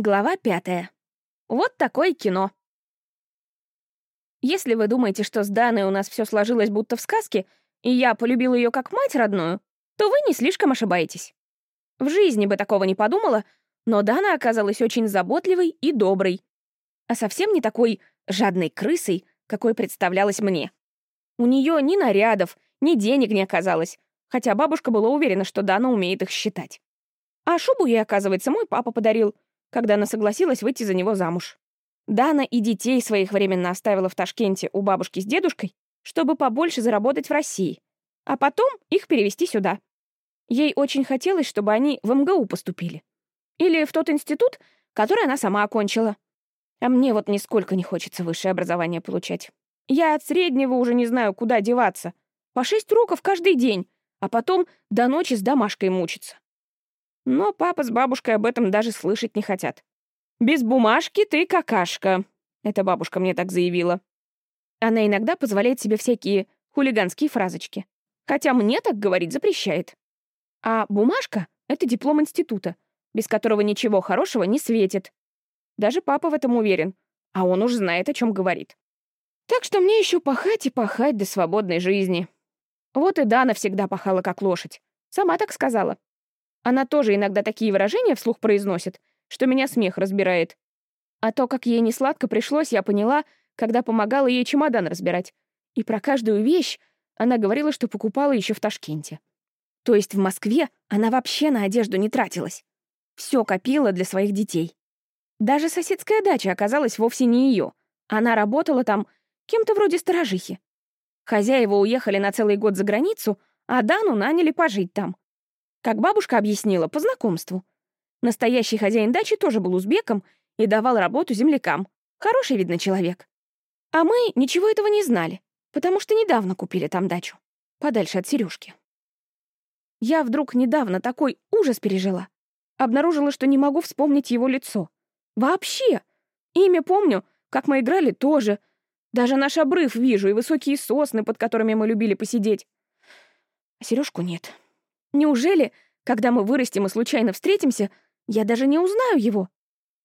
Глава пятая. Вот такое кино. Если вы думаете, что с Даной у нас все сложилось будто в сказке, и я полюбил ее как мать родную, то вы не слишком ошибаетесь. В жизни бы такого не подумала, но Дана оказалась очень заботливой и доброй, а совсем не такой жадной крысой, какой представлялась мне. У нее ни нарядов, ни денег не оказалось, хотя бабушка была уверена, что Дана умеет их считать. А шубу ей, оказывается, мой папа подарил — когда она согласилась выйти за него замуж. Дана и детей своих временно оставила в Ташкенте у бабушки с дедушкой, чтобы побольше заработать в России, а потом их перевести сюда. Ей очень хотелось, чтобы они в МГУ поступили. Или в тот институт, который она сама окончила. А мне вот нисколько не хочется высшее образование получать. Я от среднего уже не знаю, куда деваться. По шесть уроков каждый день, а потом до ночи с домашкой мучиться. Но папа с бабушкой об этом даже слышать не хотят. «Без бумажки ты какашка», — это бабушка мне так заявила. Она иногда позволяет себе всякие хулиганские фразочки. Хотя мне так говорить запрещает. А бумажка — это диплом института, без которого ничего хорошего не светит. Даже папа в этом уверен, а он уж знает, о чем говорит. Так что мне еще пахать и пахать до свободной жизни. Вот и Дана всегда пахала как лошадь. Сама так сказала. Она тоже иногда такие выражения вслух произносит, что меня смех разбирает. А то, как ей несладко пришлось, я поняла, когда помогала ей чемодан разбирать. И про каждую вещь она говорила, что покупала еще в Ташкенте. То есть в Москве она вообще на одежду не тратилась. Все копила для своих детей. Даже соседская дача оказалась вовсе не ее. Она работала там кем-то вроде сторожихи. Хозяева уехали на целый год за границу, а Дану наняли пожить там. Как бабушка объяснила, по знакомству. Настоящий хозяин дачи тоже был узбеком и давал работу землякам. Хороший, видно, человек. А мы ничего этого не знали, потому что недавно купили там дачу. Подальше от Сережки. Я вдруг недавно такой ужас пережила. Обнаружила, что не могу вспомнить его лицо. Вообще! Имя помню, как мы играли тоже. Даже наш обрыв вижу и высокие сосны, под которыми мы любили посидеть. А Сережку нет. Неужели, когда мы вырастем и случайно встретимся, я даже не узнаю его?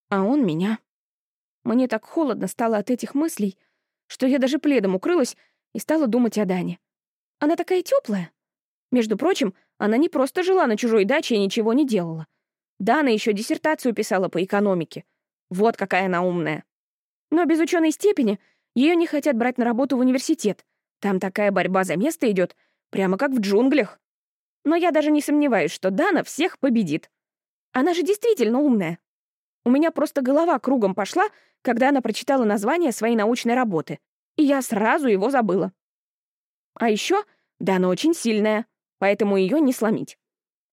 А он меня. Мне так холодно стало от этих мыслей, что я даже пледом укрылась и стала думать о Дане. Она такая теплая. Между прочим, она не просто жила на чужой даче и ничего не делала. Дана еще диссертацию писала по экономике. Вот какая она умная. Но без ученой степени ее не хотят брать на работу в университет. Там такая борьба за место идет, прямо как в джунглях. Но я даже не сомневаюсь, что Дана всех победит. Она же действительно умная. У меня просто голова кругом пошла, когда она прочитала название своей научной работы, и я сразу его забыла. А еще Дана очень сильная, поэтому ее не сломить.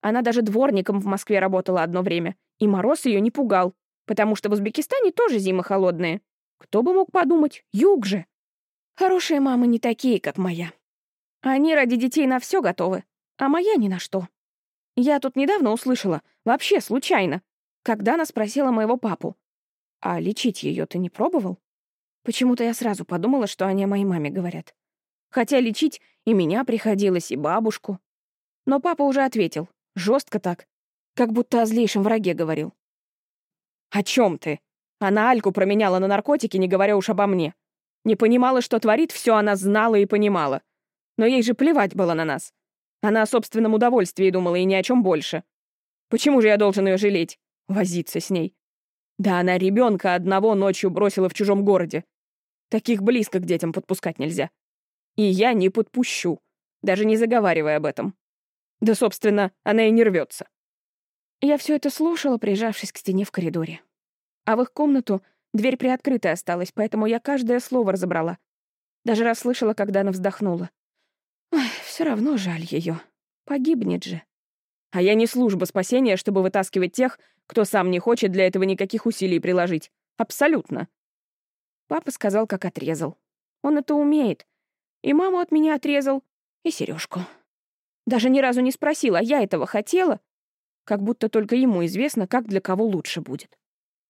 Она даже дворником в Москве работала одно время, и мороз ее не пугал, потому что в Узбекистане тоже зимы холодные. Кто бы мог подумать, юг же. Хорошие мамы не такие, как моя. Они ради детей на все готовы а моя ни на что. Я тут недавно услышала, вообще случайно, когда она спросила моего папу, «А лечить ее ты не пробовал?» Почему-то я сразу подумала, что они о моей маме говорят. Хотя лечить и меня приходилось, и бабушку. Но папа уже ответил, жестко так, как будто о злейшем враге говорил. «О чем ты? Она Альку променяла на наркотики, не говоря уж обо мне. Не понимала, что творит, все она знала и понимала. Но ей же плевать было на нас. Она о собственном удовольствии думала и ни о чем больше. Почему же я должен ее жалеть? Возиться с ней. Да она ребенка одного ночью бросила в чужом городе. Таких близко к детям подпускать нельзя. И я не подпущу, даже не заговаривая об этом. Да, собственно, она и не рвется. Я все это слушала, прижавшись к стене в коридоре. А в их комнату дверь приоткрыта осталась, поэтому я каждое слово разобрала. Даже расслышала, когда она вздохнула. Все равно жаль ее. Погибнет же. А я не служба спасения, чтобы вытаскивать тех, кто сам не хочет для этого никаких усилий приложить. Абсолютно. Папа сказал, как отрезал. Он это умеет. И маму от меня отрезал, и сережку. Даже ни разу не спросил, а я этого хотела? Как будто только ему известно, как для кого лучше будет.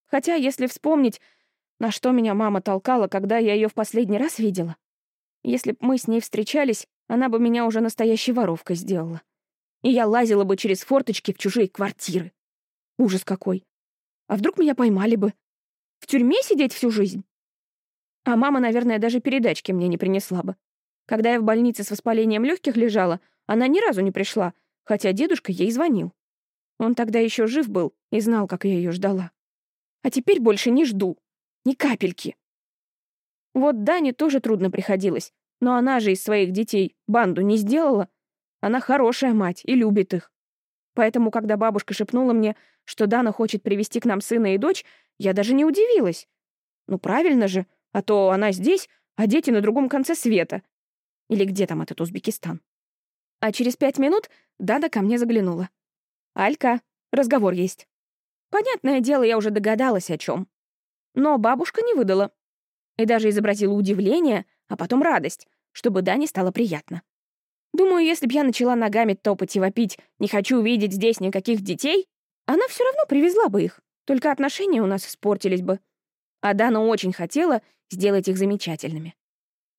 Хотя, если вспомнить, на что меня мама толкала, когда я ее в последний раз видела, если б мы с ней встречались, она бы меня уже настоящей воровкой сделала. И я лазила бы через форточки в чужие квартиры. Ужас какой. А вдруг меня поймали бы? В тюрьме сидеть всю жизнь? А мама, наверное, даже передачки мне не принесла бы. Когда я в больнице с воспалением легких лежала, она ни разу не пришла, хотя дедушка ей звонил. Он тогда еще жив был и знал, как я ее ждала. А теперь больше не жду. Ни капельки. Вот Дане тоже трудно приходилось, но она же из своих детей банду не сделала. Она хорошая мать и любит их. Поэтому, когда бабушка шепнула мне, что Дана хочет привести к нам сына и дочь, я даже не удивилась. Ну, правильно же, а то она здесь, а дети на другом конце света. Или где там этот Узбекистан? А через пять минут Дана ко мне заглянула. «Алька, разговор есть». Понятное дело, я уже догадалась, о чем. Но бабушка не выдала. И даже изобразила удивление, а потом радость, чтобы Дане стало приятно. Думаю, если б я начала ногами топать и вопить «не хочу увидеть здесь никаких детей», она все равно привезла бы их, только отношения у нас испортились бы. А Дана очень хотела сделать их замечательными.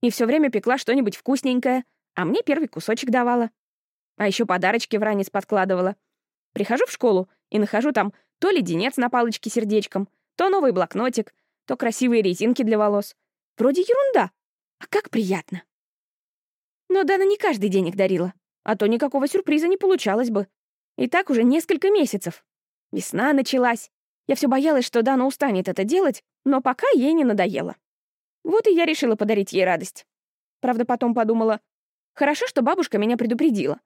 И все время пекла что-нибудь вкусненькое, а мне первый кусочек давала. А еще подарочки в ранец подкладывала. Прихожу в школу и нахожу там то леденец на палочке сердечком, то новый блокнотик, то красивые резинки для волос. Вроде ерунда, а как приятно. Но Дана не каждый день их дарила, а то никакого сюрприза не получалось бы. И так уже несколько месяцев. Весна началась. Я все боялась, что Дана устанет это делать, но пока ей не надоело. Вот и я решила подарить ей радость. Правда, потом подумала, хорошо, что бабушка меня предупредила.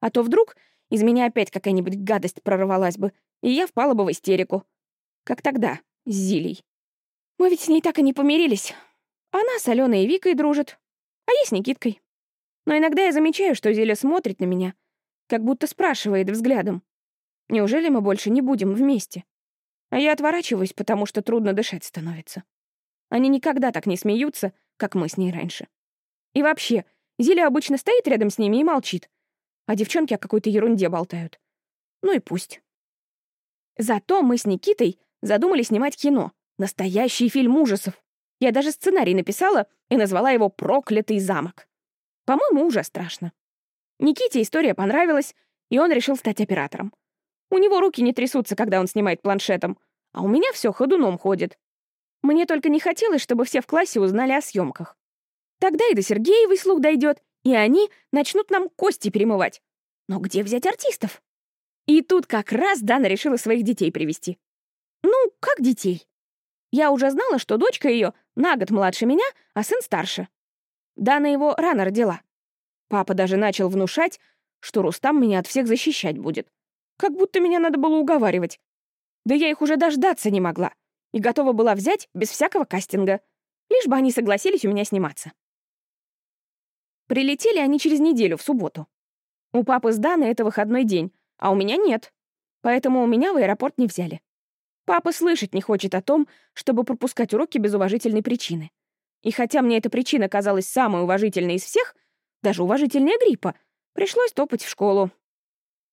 А то вдруг из меня опять какая-нибудь гадость прорвалась бы, и я впала бы в истерику. Как тогда, с Зилей. Мы ведь с ней так и не помирились. Она с Аленой и Викой дружит, а я с Никиткой. Но иногда я замечаю, что Зиля смотрит на меня, как будто спрашивает взглядом. Неужели мы больше не будем вместе? А я отворачиваюсь, потому что трудно дышать становится. Они никогда так не смеются, как мы с ней раньше. И вообще, Зиля обычно стоит рядом с ними и молчит, а девчонки о какой-то ерунде болтают. Ну и пусть. Зато мы с Никитой задумали снимать кино. Настоящий фильм ужасов. Я даже сценарий написала и назвала его «Проклятый замок». По-моему, уже страшно. Никите история понравилась, и он решил стать оператором. У него руки не трясутся, когда он снимает планшетом, а у меня все ходуном ходит. Мне только не хотелось, чтобы все в классе узнали о съемках. Тогда и до Сергеевой слух дойдет, и они начнут нам кости перемывать. Но где взять артистов? И тут как раз Дана решила своих детей привести. Ну, как детей? Я уже знала, что дочка ее на год младше меня, а сын старше. Дана его рано родила. Папа даже начал внушать, что Рустам меня от всех защищать будет. Как будто меня надо было уговаривать. Да я их уже дождаться не могла. И готова была взять без всякого кастинга. Лишь бы они согласились у меня сниматься. Прилетели они через неделю, в субботу. У папы с Даной это выходной день, а у меня нет. Поэтому у меня в аэропорт не взяли. Папа слышать не хочет о том, чтобы пропускать уроки без уважительной причины. И хотя мне эта причина казалась самой уважительной из всех, даже уважительнее гриппа, пришлось топать в школу.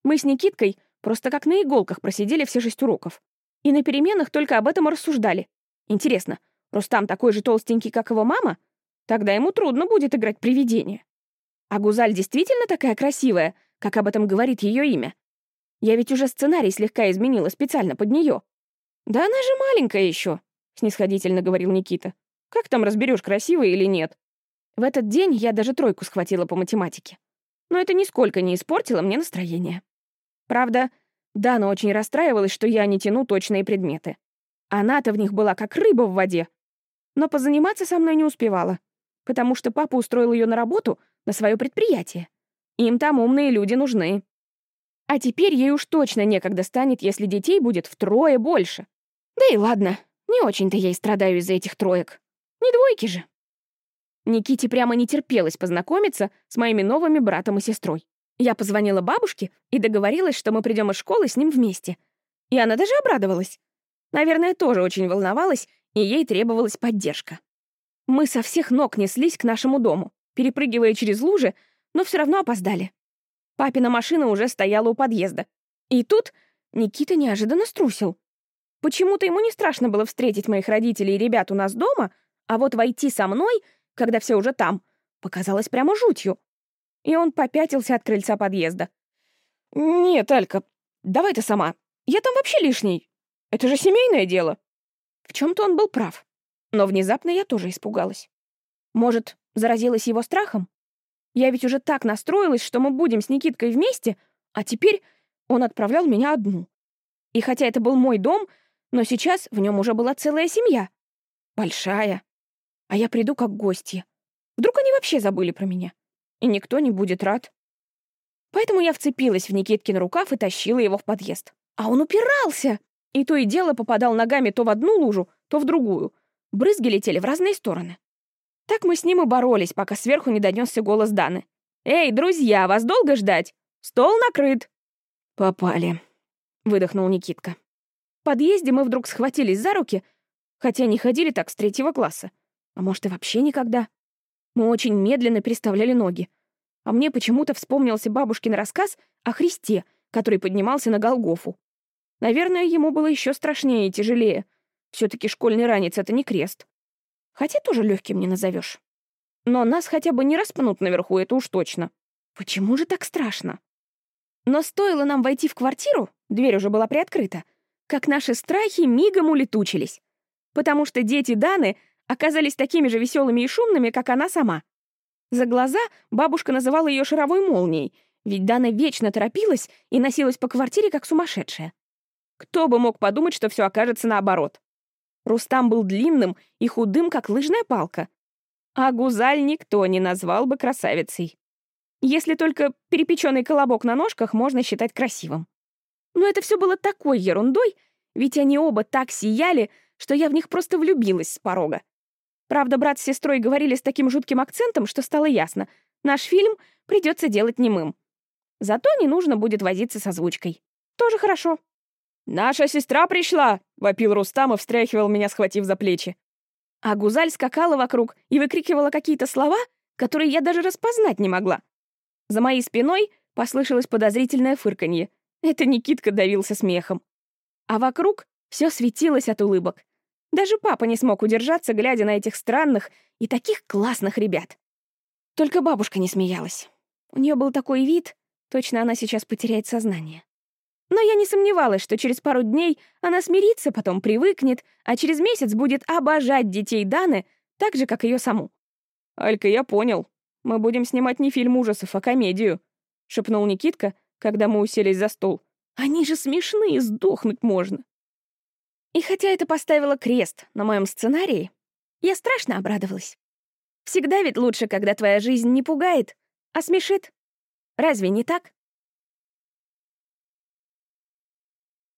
Мы с Никиткой просто как на иголках просидели все шесть уроков. И на переменах только об этом рассуждали. Интересно, Рустам такой же толстенький, как его мама? Тогда ему трудно будет играть привидение. А Гузаль действительно такая красивая, как об этом говорит ее имя? Я ведь уже сценарий слегка изменила специально под нее. Да она же маленькая еще, снисходительно говорил Никита. Как там разберешь, красивая или нет? В этот день я даже тройку схватила по математике. Но это нисколько не испортило мне настроение. Правда, Дана очень расстраивалась, что я не тяну точные предметы. Она-то в них была как рыба в воде. Но позаниматься со мной не успевала, потому что папа устроил ее на работу на свое предприятие. Им там умные люди нужны. А теперь ей уж точно некогда станет, если детей будет втрое больше. Да и ладно, не очень-то я и страдаю из-за этих троек. Не двойки же. Никите прямо не терпелось познакомиться с моими новыми братом и сестрой. Я позвонила бабушке и договорилась, что мы придем из школы с ним вместе. И она даже обрадовалась. Наверное, тоже очень волновалась, и ей требовалась поддержка. Мы со всех ног неслись к нашему дому, перепрыгивая через лужи, но все равно опоздали. Папина машина уже стояла у подъезда. И тут Никита неожиданно струсил. Почему-то ему не страшно было встретить моих родителей и ребят у нас дома, а вот войти со мной, когда все уже там, показалось прямо жутью. И он попятился от крыльца подъезда. «Нет, Алька, давай ты сама. Я там вообще лишний. Это же семейное дело. В чем-то он был прав. Но внезапно я тоже испугалась. Может, заразилась его страхом? Я ведь уже так настроилась, что мы будем с Никиткой вместе, а теперь он отправлял меня одну. И хотя это был мой дом, но сейчас в нем уже была целая семья. Большая. А я приду как гостья. Вдруг они вообще забыли про меня? И никто не будет рад. Поэтому я вцепилась в Никиткин рукав и тащила его в подъезд. А он упирался! И то и дело попадал ногами то в одну лужу, то в другую. Брызги летели в разные стороны. Так мы с ним и боролись, пока сверху не донесся голос Даны. «Эй, друзья, вас долго ждать? Стол накрыт!» «Попали», — выдохнул Никитка. В подъезде мы вдруг схватились за руки, хотя не ходили так с третьего класса. А может, и вообще никогда. Мы очень медленно переставляли ноги. А мне почему-то вспомнился бабушкин рассказ о Христе, который поднимался на Голгофу. Наверное, ему было еще страшнее и тяжелее. все таки школьный ранец — это не крест. Хотя тоже легким не назовешь. Но нас хотя бы не распнут наверху, это уж точно. Почему же так страшно? Но стоило нам войти в квартиру, дверь уже была приоткрыта, как наши страхи мигом улетучились. Потому что дети Даны оказались такими же веселыми и шумными, как она сама. За глаза бабушка называла ее шаровой молнией, ведь Дана вечно торопилась и носилась по квартире, как сумасшедшая. Кто бы мог подумать, что все окажется наоборот. Рустам был длинным и худым, как лыжная палка. А Гузаль никто не назвал бы красавицей. Если только перепеченный колобок на ножках можно считать красивым. Но это все было такой ерундой, ведь они оба так сияли, что я в них просто влюбилась с порога. Правда, брат с сестрой говорили с таким жутким акцентом, что стало ясно. Наш фильм придется делать немым. Зато не нужно будет возиться с озвучкой. Тоже хорошо. «Наша сестра пришла!» — вопил Рустам и встряхивал меня, схватив за плечи. А Гузаль скакала вокруг и выкрикивала какие-то слова, которые я даже распознать не могла. За моей спиной послышалось подозрительное фырканье. Это Никитка давился смехом. А вокруг все светилось от улыбок. Даже папа не смог удержаться, глядя на этих странных и таких классных ребят. Только бабушка не смеялась. У нее был такой вид, точно она сейчас потеряет сознание. Но я не сомневалась, что через пару дней она смирится, потом привыкнет, а через месяц будет обожать детей Даны так же, как ее саму. «Алька, я понял. Мы будем снимать не фильм ужасов, а комедию», — шепнул Никитка, когда мы уселись за стол. «Они же смешные, сдохнуть можно». И хотя это поставило крест на моем сценарии, я страшно обрадовалась. Всегда ведь лучше, когда твоя жизнь не пугает, а смешит. Разве не так?